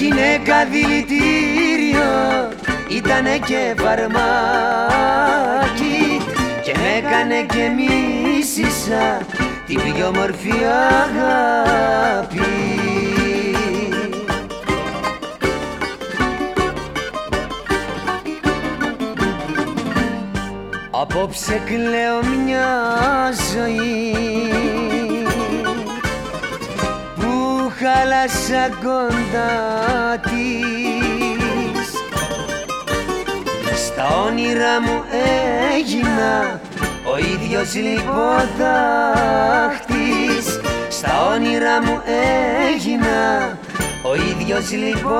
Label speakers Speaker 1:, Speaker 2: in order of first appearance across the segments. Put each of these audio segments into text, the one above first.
Speaker 1: Γυναίκα δηλητήριο ήτανε και φαρμάκι. Και με έκανε και μίσησα την πιο μορφή αγάπη. Απόψε κλαίω μια ζωή. που χάλασα κοντά της. Στα όνειρα μου έγινα ο ίδιος λιποτάχτης Στα όνειρα μου έγινα ο ίδιος λιποτάχτης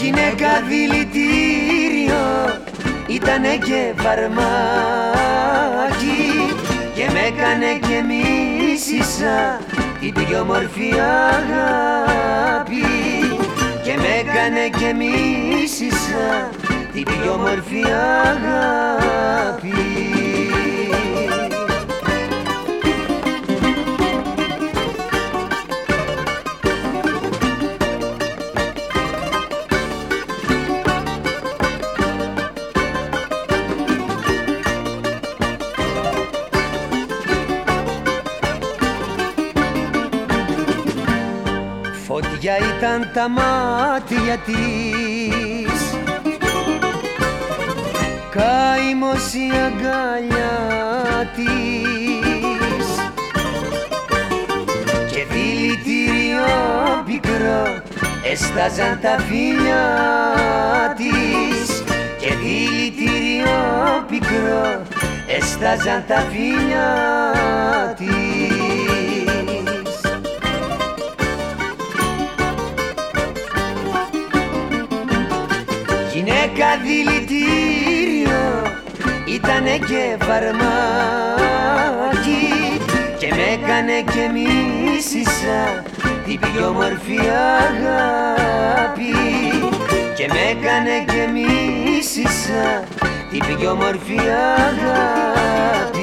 Speaker 1: Γυναίκα δηλητήριο ήτανε και φαρμάκι και με έκανε και μίσησα την πιο μορφή αγάπη. Και με έκανε και μίσησα την πιο μορφή αγάπη Φωτιά ήταν τα μάτια της. Κάιμος η αγκαλιά της. Και δηλητήριο πικρό έσταζαν τα φιλιά της. Και δηλητήριο πικρό έσταζαν τα φιλιά Γυναίκα δηλητήριο ήτανε και φαρμάκι και με έκανε και μίσησα την πιο μορφή αγάπη. Και με έκανε και μίσησα την πιο μορφή αγάπη